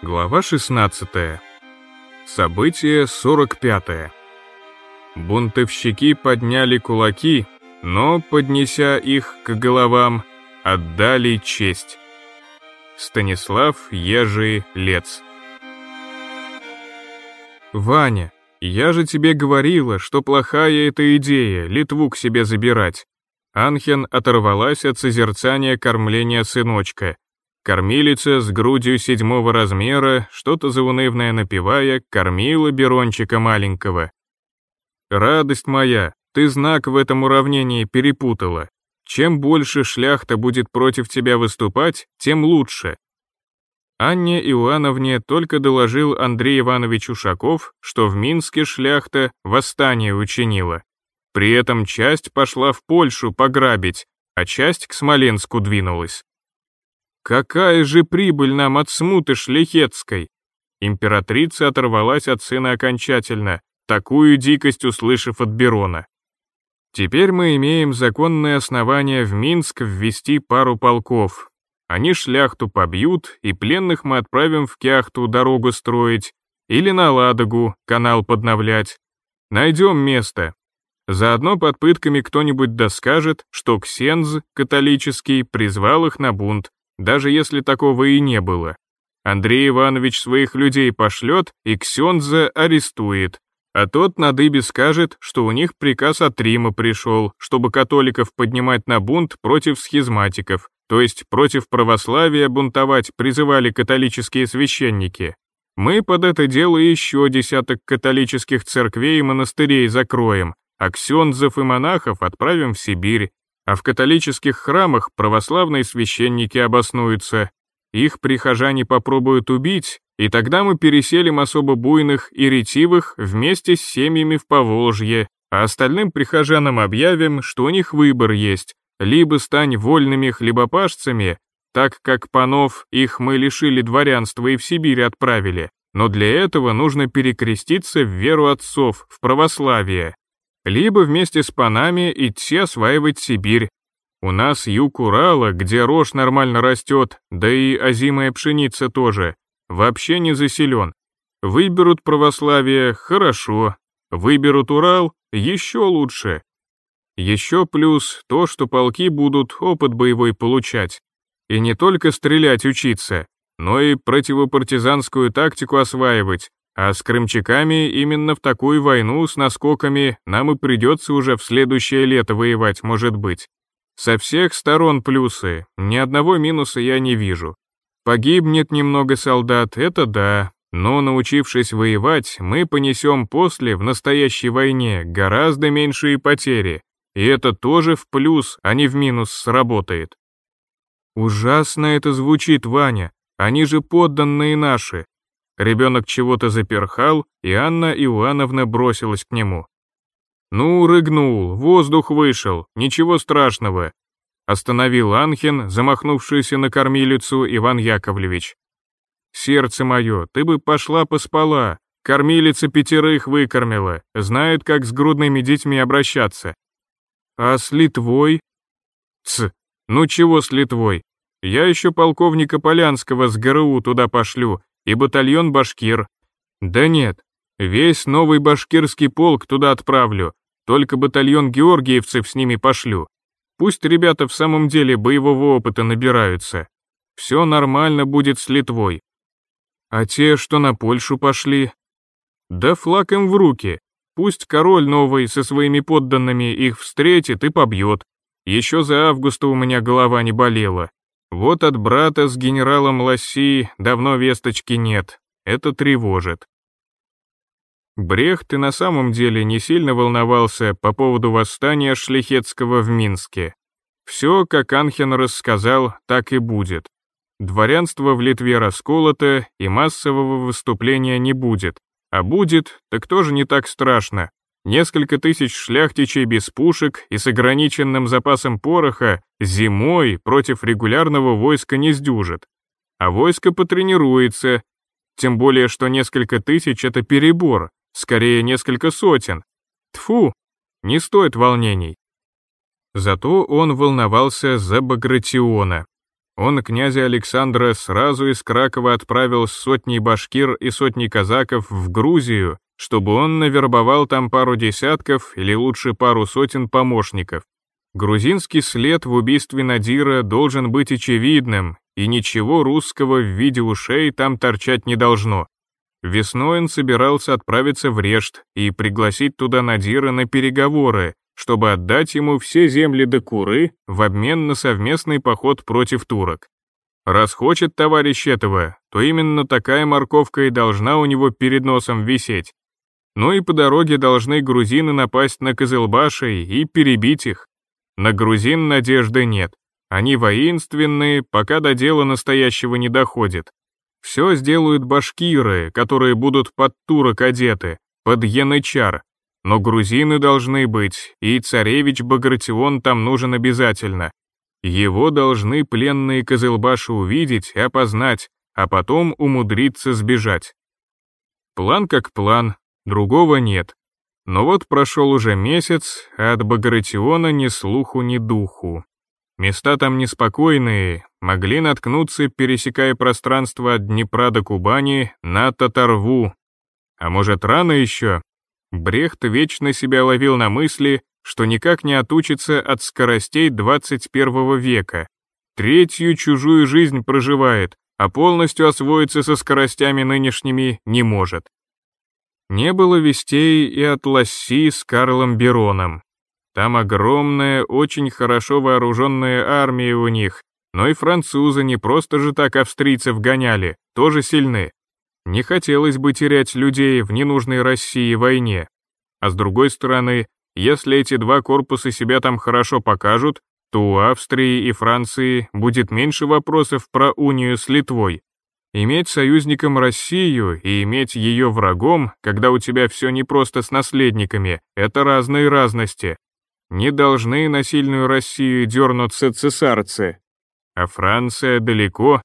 Глава 16. Событие 45. Бунтовщики подняли кулаки, но, поднеся их к головам, отдали честь. Станислав Ежи Лец. Ваня, я же тебе говорила, что плохая эта идея, Литву к себе забирать. Анхен оторвалась от созерцания кормления сыночка Кормилица с грудью седьмого размера, что-то заунывное напевая, кормила Берончика маленького. «Радость моя, ты знак в этом уравнении перепутала. Чем больше шляхта будет против тебя выступать, тем лучше». Анне Иоанновне только доложил Андрей Иванович Ушаков, что в Минске шляхта восстание учинила. При этом часть пошла в Польшу пограбить, а часть к Смоленску двинулась. Какая же прибыль нам от смуты шляхетской? Императрица оторвалась от сына окончательно, такую дикость услышав от Берона. Теперь мы имеем законное основание в Минск ввести пару полков. Они шляхту побьют, и пленных мы отправим в Кяхту дорогу строить, или на Ладогу канал подновлять. Найдем место. Заодно под пытками кто-нибудь доскажет, что Ксенз, католический, призвал их на бунт, даже если такого и не было. Андрей Иванович своих людей пошлет и Ксенза арестует, а тот на дыбе скажет, что у них приказ от Рима пришел, чтобы католиков поднимать на бунт против схизматиков, то есть против православия бунтовать призывали католические священники. Мы под это дело еще десяток католических церквей и монастырей закроем, а ксензов и монахов отправим в Сибирь, а в католических храмах православные священники обоснуются. Их прихожане попробуют убить, и тогда мы переселим особо буйных и ретивых вместе с семьями в Поволжье, а остальным прихожанам объявим, что у них выбор есть, либо стань вольными хлебопашцами, так как панов их мы лишили дворянства и в Сибирь отправили, но для этого нужно перекреститься в веру отцов, в православие, либо вместе с панами идти осваивать Сибирь. У нас юг Урала, где рожь нормально растет, да и озимая пшеница тоже, вообще не заселен. Выберут православие – хорошо, выберут Урал – еще лучше. Еще плюс то, что полки будут опыт боевой получать. И не только стрелять учиться, но и противопартизанскую тактику осваивать, а с крымчаками именно в такую войну с наскоками нам и придется уже в следующее лето воевать, может быть. Со всех сторон плюсы, ни одного минуса я не вижу. Погибнет немного солдат, это да, но научившись воевать, мы понесем после, в настоящей войне, гораздо меньшие потери. И это тоже в плюс, а не в минус сработает. Ужасно это звучит, Ваня. Они же подданные наши, Ребенок чего-то заперхал, и Анна Иоанновна бросилась к нему. «Ну, рыгнул, воздух вышел, ничего страшного», остановил Анхен, замахнувшийся на кормилицу Иван Яковлевич. «Сердце мое, ты бы пошла поспала, кормилица пятерых выкормила, знает, как с грудными детьми обращаться». «А с Литвой?» «Ц, ну чего с Литвой? Я еще полковника Полянского с ГРУ туда пошлю, и батальон башкир. Да нет, весь новый башкирский полк туда отправлю, только батальон георгиевцев с ними пошлю. Пусть ребята в самом деле боевого опыта набираются. Все нормально будет с Литвой. А те, что на Польшу пошли? Да флаг им в руки. Пусть король новый со своими подданными их встретит и побьет. Еще за августа у меня голова не болела. Вот от брата с генералом Ласси давно весточки нет, это тревожит. Брехт и на самом деле не сильно волновался по поводу восстания Шлихетского в Минске. Все, как Анхен рассказал, так и будет. Дворянство в Литве расколото, и массового выступления не будет. А будет, так тоже не так страшно. Несколько тысяч шляхтичей без пушек и с ограниченным запасом пороха зимой против регулярного войска не сдюжит. А войско потренируется, тем более что несколько тысяч — это перебор, скорее несколько сотен. Тфу, не стоит волнений. Зато он волновался за Багратиона. Он князя Александра сразу из Кракова отправил с сотней башкир и сотней казаков в Грузию, чтобы он навербовал там пару десятков или лучше пару сотен помощников. Грузинский след в убийстве Надира должен быть очевидным, и ничего русского в виде ушей там торчать не должно. Весной он собирался отправиться в Решт и пригласить туда Надира на переговоры, чтобы отдать ему все земли до Куры в обмен на совместный поход против турок. Раз хочет товарищ этого, то именно такая морковка и должна у него перед носом висеть. Ну и по дороге должны грузины напасть на Кызылбашей и перебить их. На грузин надежды нет. Они воинственные, пока до дела настоящего не доходит. Все сделают башкиры, которые будут под турок одеты, под янычар. Но грузины должны быть, и царевич Багратион там нужен обязательно. Его должны пленные Козылбаши увидеть и опознать, а потом умудриться сбежать. План как план, другого нет. Но вот прошел уже месяц, а от Багратиона ни слуху, ни духу. Места там неспокойные, могли наткнуться, пересекая пространство от Днепра до Кубани, на Татарву. А может, рано еще? Брехт вечно себя ловил на мысли, что никак не отучится от скоростей 21 века. Третью чужую жизнь проживает, а полностью освоиться со скоростями нынешними не может. Не было вестей и от Ласси с Карлом Бероном. Там огромная, очень хорошо вооруженная армия у них, но и французы не просто же так австрийцев гоняли, тоже сильны. Не хотелось бы терять людей в ненужной России войне. А с другой стороны, если эти два корпуса себя там хорошо покажут, то у Австрии и Франции будет меньше вопросов про унию с Литвой. Иметь союзником Россию и иметь ее врагом, когда у тебя все не просто с наследниками, это разные разности. Не должны на сильную Россию дернуться цесарцы. А Франция далеко.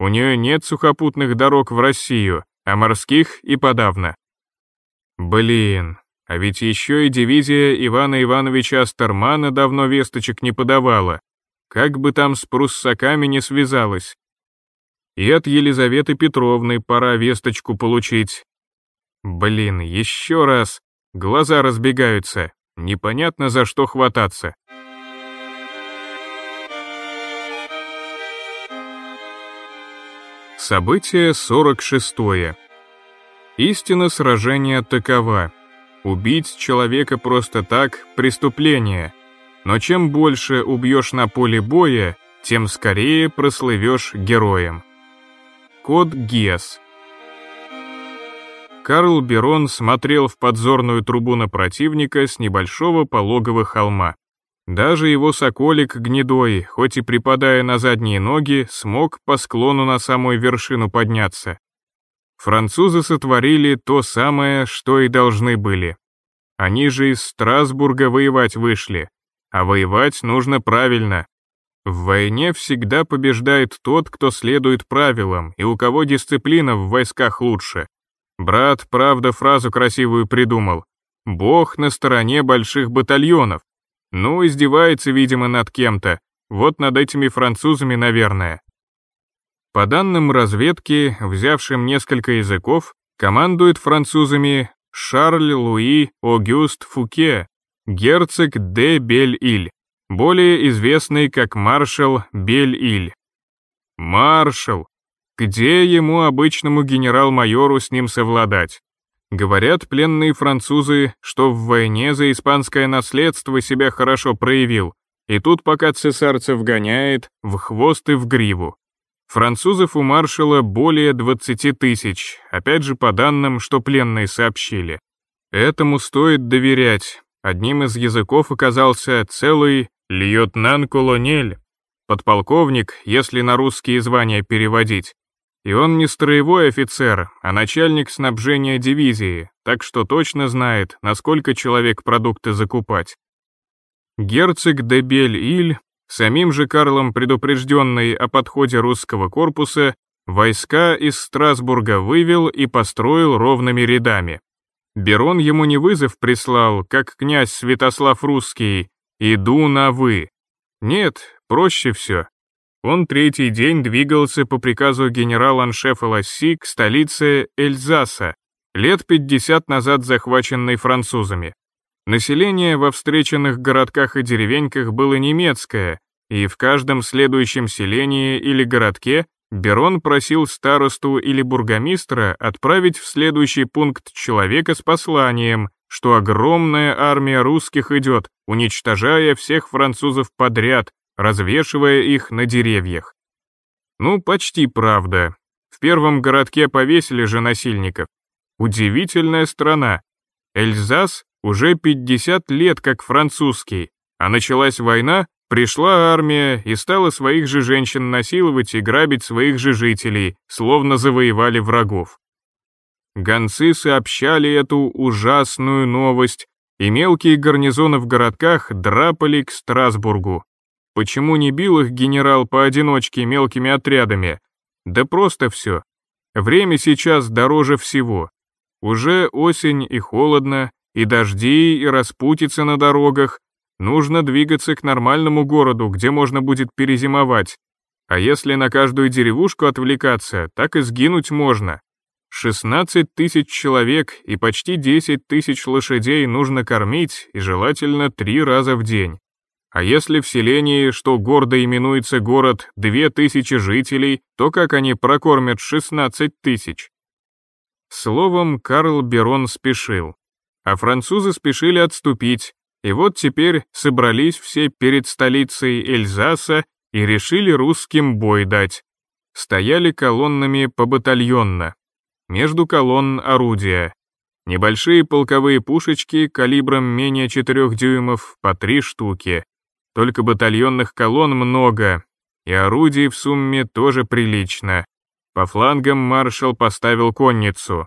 У нее нет сухопутных дорог в Россию, а морских и подавно. Блин, а ведь еще и дивизия Ивана Ивановича Астермана давно весточек не подавала. Как бы там с пруссаками не связалась. И от Елизаветы Петровны пора весточку получить. Блин, еще раз. Глаза разбегаются. Непонятно за что хвататься. Событие 46. Истина сражения такова. Убить человека просто так – преступление. Но чем больше убьешь на поле боя, тем скорее прослывешь героем. Код ГИАС Карл Берон смотрел в подзорную трубу на противника с небольшого пологого холма. Даже его соколик гнедой, хоть и припадая на задние ноги, смог по склону на самую вершину подняться. Французы сотворили то самое, что и должны были. Они же из Страсбурга воевать вышли, а воевать нужно правильно. В войне всегда побеждает тот, кто следует правилам и у кого дисциплина в войсках лучше. Брат, правда, фразу красивую придумал. «Бог на стороне больших батальонов». Ну, издевается, видимо, над кем-то. Вот над этими французами, наверное. По данным разведки, взявшим несколько языков, командует французами Шарль Луи Огюст Фуке, герцог де Бель-Иль, более известный как маршал Бель-Иль. Маршал, где ему, обычному генерал-майору, с ним совладать? Говорят пленные французы, что в войне за испанское наследство себя хорошо проявил, и тут пока цесарцев гоняет, в хвост и в гриву. Французов у маршала более 20 тысяч, опять же по данным, что пленные сообщили. Этому стоит доверять. Одним из языков оказался целый льотнан-колонель, подполковник, если на русские звания переводить. И он не строевой офицер, а начальник снабжения дивизии, так что точно знает, насколько человек продукты закупать. Герцог де Бель-Иль, самим же Карлом предупрежденный о подходе русского корпуса, войска из Страсбурга вывел и построил ровными рядами. Берон ему не вызов прислал, как князь Святослав Русский, «Иду на «вы». Нет, проще все. он третий день двигался по приказу генерал-аншефа Ласси к столице Эльзаса, лет 50 назад захваченной французами. Население во встреченных городках и деревеньках было немецкое, и в каждом следующем селении или городке Берон просил старосту или бургомистра отправить в следующий пункт человека с посланием, что огромная армия русских идет, уничтожая всех французов подряд, развешивая их на деревьях. Ну, почти правда. В первом городке повесили же насильников. Удивительная страна. Эльзас уже 50 лет как французский, а началась война, Пришла армия и стала своих же женщин насиловать и грабить своих же жителей, словно завоевали врагов. Гонцы сообщали эту ужасную новость, и мелкие гарнизоны в городках драпали к Страсбургу. Почему не бил их генерал поодиночке мелкими отрядами? Да просто все. Время сейчас дороже всего. Уже осень и холодно, и дожди, и распутица на дорогах, Нужно двигаться к нормальному городу, где можно будет перезимовать. А если на каждую деревушку отвлекаться, так и сгинуть можно. 16 тысяч человек и почти 10 тысяч лошадей нужно кормить, и желательно три раза в день. А если в селении, что гордо именуется город, 2000 жителей, то как они прокормят 16 тысяч? Словом, Карл Берон спешил. А французы спешили отступить, и вот теперь собрались все перед столицей Эльзаса и решили русским бой дать. Стояли колоннами по батальонно. Между колонн орудия. Небольшие полковые пушечки калибром менее 4 дюймов по три штуки. Только батальонных колонн много, и орудий в сумме тоже прилично. По флангам маршал поставил конницу.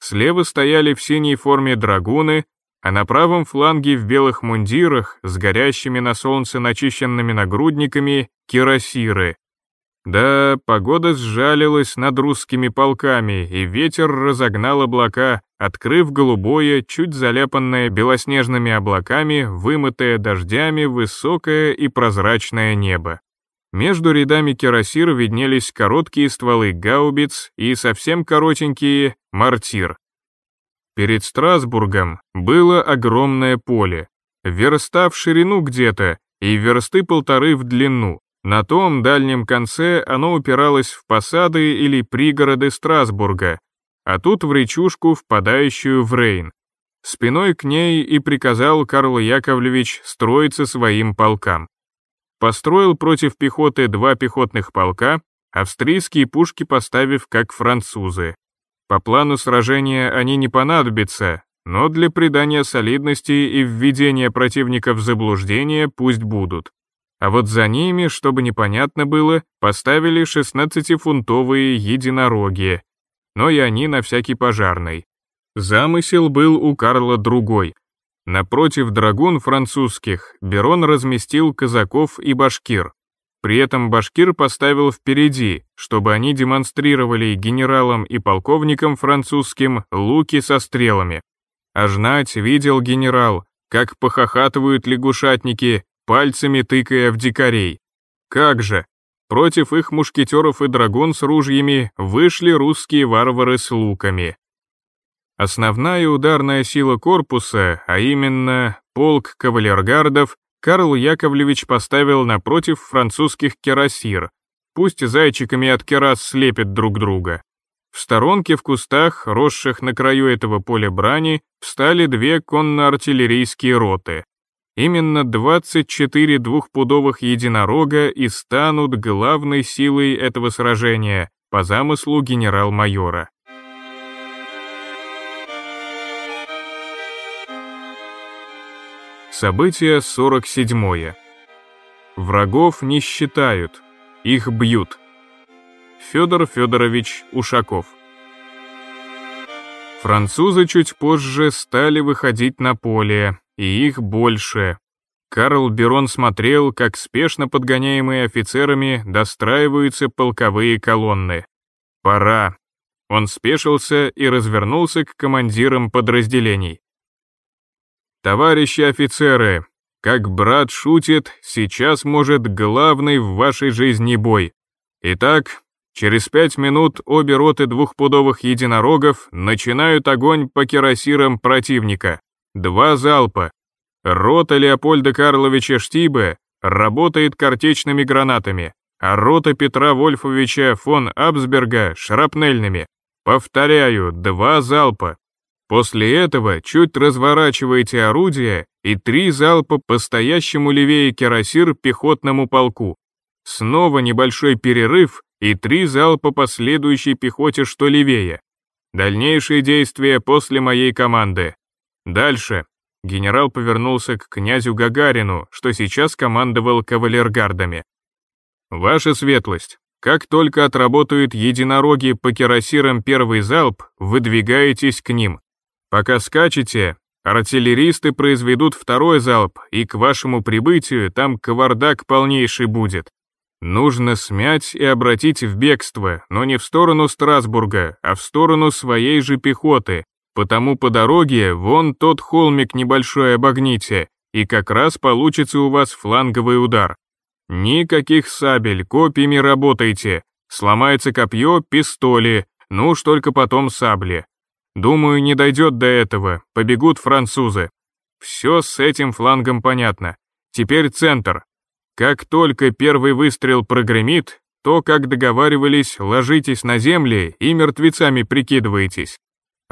Слева стояли в синей форме драгуны, а на правом фланге в белых мундирах с горящими на солнце начищенными нагрудниками кирасиры. Да, погода сжалилась над русскими полками, и ветер разогнал облака, открыв голубое, чуть заляпанное белоснежными облаками, вымытое дождями высокое и прозрачное небо. Между рядами кирасир виднелись короткие стволы гаубиц и совсем коротенькие — мортир. Перед Страсбургом было огромное поле, верста в ширину где-то и версты полторы в длину. На том дальнем конце оно упиралось в посады или пригороды Страсбурга, а тут в речушку, впадающую в Рейн. Спиной к ней и приказал Карл Яковлевич строиться своим полкам. Построил против пехоты два пехотных полка, австрийские пушки поставив как французы. По плану сражения они не понадобятся, но для придания солидности и введения противника в заблуждение пусть будут. А вот за ними, чтобы непонятно было, поставили 16-фунтовые единороги, но и они на всякий пожарный. Замысел был у Карла другой. Напротив драгун французских Берон разместил казаков и башкир. При этом башкир поставил впереди, чтобы они демонстрировали генералам и полковникам французским луки со стрелами. А знать видел генерал, как похохатывают лягушатники, пальцами тыкая в дикарей. Как же, против их мушкетеров и драгун с ружьями вышли русские варвары с луками. Основная ударная сила корпуса, а именно полк кавалергардов, Карл Яковлевич поставил напротив французских керосир, пусть зайчиками от керас слепят друг друга. В сторонке в кустах, росших на краю этого поля брани, встали две конно-артиллерийские роты. Именно 24 двухпудовых единорога и станут главной силой этого сражения, по замыслу генерал-майора. Событие 47. Врагов не считают, их бьют. Федор Федорович Ушаков. Французы чуть позже стали выходить на поле, и их больше. Карл Берон смотрел, как спешно подгоняемые офицерами достраиваются полковые колонны. Пора. Он спешился и развернулся к командирам подразделений. «Товарищи офицеры, Как брат шутит, сейчас может главный в вашей жизни бой. Итак, через пять минут обе роты двухпудовых единорогов начинают огонь по кирасирам противника. Два залпа. Рота Леопольда Карловича Штибе работает картечными гранатами, а рота Петра Вольфовича фон Абсберга — шрапнельными. Повторяю, два залпа. После этого чуть разворачиваете орудие и три залпа по стоящему левее кирасир пехотному полку. Снова небольшой перерыв и три залпа по следующей пехоте, что левее. Дальнейшие действия после моей команды. Дальше. Генерал повернулся к князю Гагарину, что сейчас командовал кавалергардами. Ваша светлость, как только отработают единороги по кирасирам первый залп, выдвигаетесь к ним. Пока скачете, артиллеристы произведут второй залп, и к вашему прибытию там кавардак полнейший будет. Нужно смять и обратить в бегство, но не в сторону Страсбурга, а в сторону своей же пехоты, потому по дороге вон тот холмик небольшой обогните, и как раз получится у вас фланговый удар. Никаких сабель, копьями работайте, сломается копье, пистоли, ну уж только потом сабли. Думаю, не дойдет до этого, побегут французы. Все с этим флангом понятно. Теперь центр. Как только первый выстрел прогремит, то, как договаривались, ложитесь на земли и мертвецами прикидываетесь.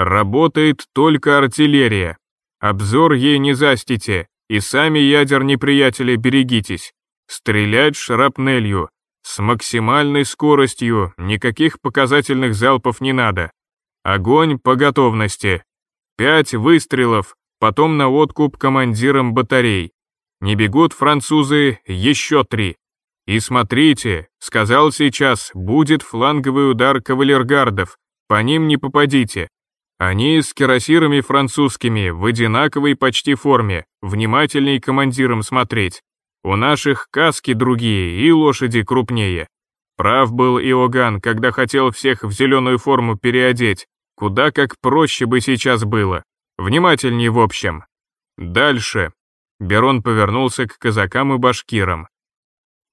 Работает только артиллерия. Обзор ей не застите, и сами ядер неприятеля берегитесь. Стрелять шрапнелью. С максимальной скоростью, никаких показательных залпов не надо. Огонь по готовности. Пять выстрелов, потом на откуп командирам батарей. Не бегут французы, еще три. И смотрите, сказал сейчас, будет фланговый удар кавалергардов, по ним не попадите. Они с кирасирами французскими, в одинаковой почти форме, внимательней командирам смотреть. У наших каски другие и лошади крупнее. Прав был Иоганн, когда хотел всех в зеленую форму переодеть. Куда как проще бы сейчас было. Внимательней в общем. Дальше. Берон повернулся к казакам и башкирам.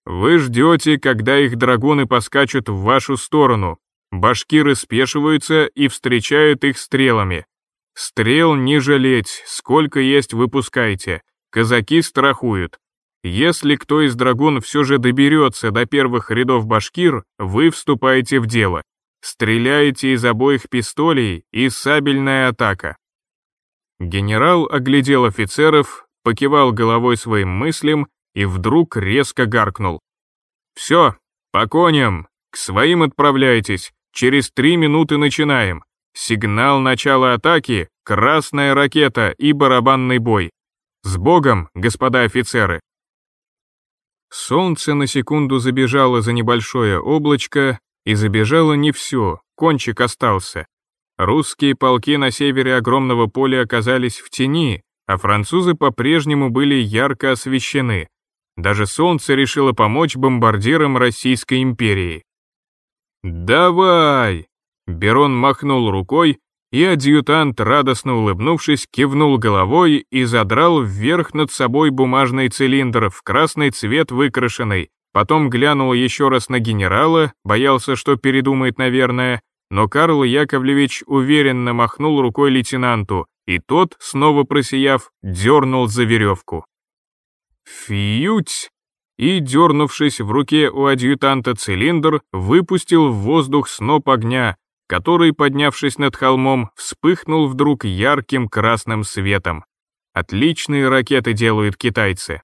Вы ждете, когда их драгуны поскачут в вашу сторону. Башкиры спешиваются и встречают их стрелами. Стрел не жалеть, сколько есть выпускайте. Казаки страхуют. Если кто из драгун все же доберется до первых рядов башкир, вы вступаете в дело. Стреляете из обоих пистолей и сабельная атака. Генерал оглядел офицеров, покивал головой своим мыслям и вдруг резко гаркнул. «Все, по коням, к своим отправляйтесь, через три минуты начинаем. Сигнал начала атаки, красная ракета и барабанный бой. С Богом, господа офицеры!» Солнце на секунду забежало за небольшое облачко, и забежало не все, кончик остался. Русские полки на севере огромного поля оказались в тени, а французы по-прежнему были ярко освещены. Даже солнце решило помочь бомбардирам Российской империи. «Давай!» Берон махнул рукой, и адъютант, радостно улыбнувшись, кивнул головой и задрал вверх над собой бумажный цилиндр в красный цвет выкрашенный, потом глянул еще раз на генерала, боялся, что передумает, наверное, но Карл Яковлевич уверенно махнул рукой лейтенанту, и тот, снова просияв, дернул за веревку. Фьють! И, дернувшись в руке у адъютанта цилиндр, выпустил в воздух сноп огня, который, поднявшись над холмом, вспыхнул вдруг ярким красным светом. Отличные ракеты делают китайцы.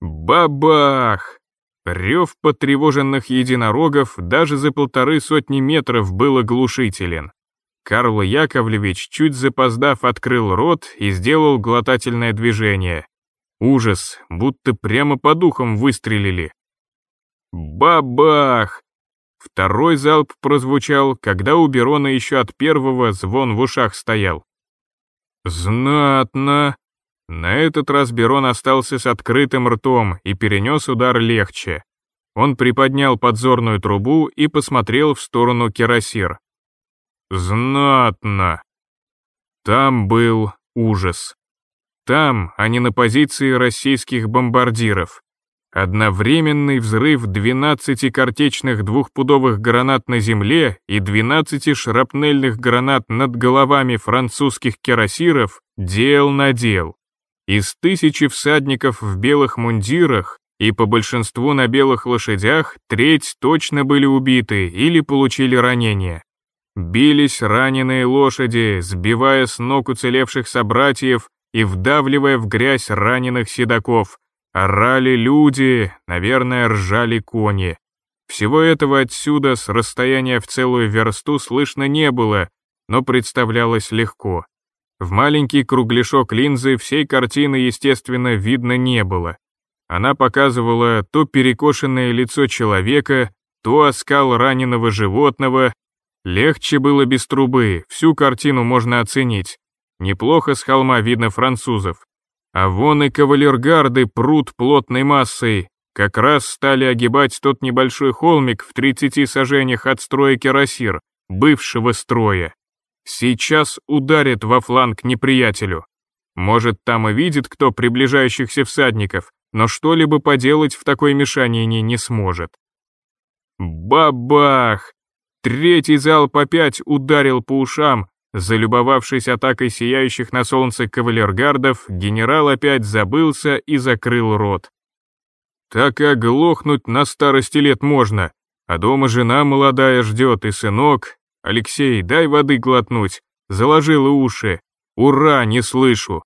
Бабах! Рев потревоженных единорогов даже за полторы сотни метров был оглушителен. Карл Яковлевич, чуть запоздав, открыл рот и сделал глотательное движение. Ужас, будто прямо по духам выстрелили. Бабах! Второй залп прозвучал, когда у Берона еще от первого звон в ушах стоял. Знатно! На этот раз Берон остался с открытым ртом и перенес удар легче. Он приподнял подзорную трубу и посмотрел в сторону Кирасир. Знатно! Там был ужас. Там, а не на позиции российских бомбардиров. Одновременный взрыв 12 картечных двухпудовых гранат на земле и 12 шрапнельных гранат над головами французских кирасиров дел на дел. Из тысячи всадников в белых мундирах и по большинству на белых лошадях треть точно были убиты или получили ранения. Бились раненые лошади, сбивая с ног уцелевших собратьев и вдавливая в грязь раненых седаков, Орали люди, наверное, ржали кони. Всего этого отсюда с расстояния в целую версту слышно не было, но представлялось легко. В маленький кругляшок линзы всей картины, естественно, видно не было. Она показывала то перекошенное лицо человека, то оскал раненого животного. Легче было без трубы, всю картину можно оценить. Неплохо с холма видно французов. А вон и кавалергарды прут плотной массой, как раз стали огибать тот небольшой холмик в 30 сажениях от строя Кирасир, бывшего строя. Сейчас ударит во фланг неприятелю. Может, там и видит кто приближающихся всадников, но что-либо поделать в такой мешанине не сможет. Бабах! Третий залп опять ударил по ушам, Залюбовавшись атакой сияющих на солнце кавалергардов, генерал опять забылся и закрыл рот. Так и оглохнуть на старости лет можно, а дома жена молодая ждет и сынок. Алексей, дай воды глотнуть, заложила уши. Ура, не слышу.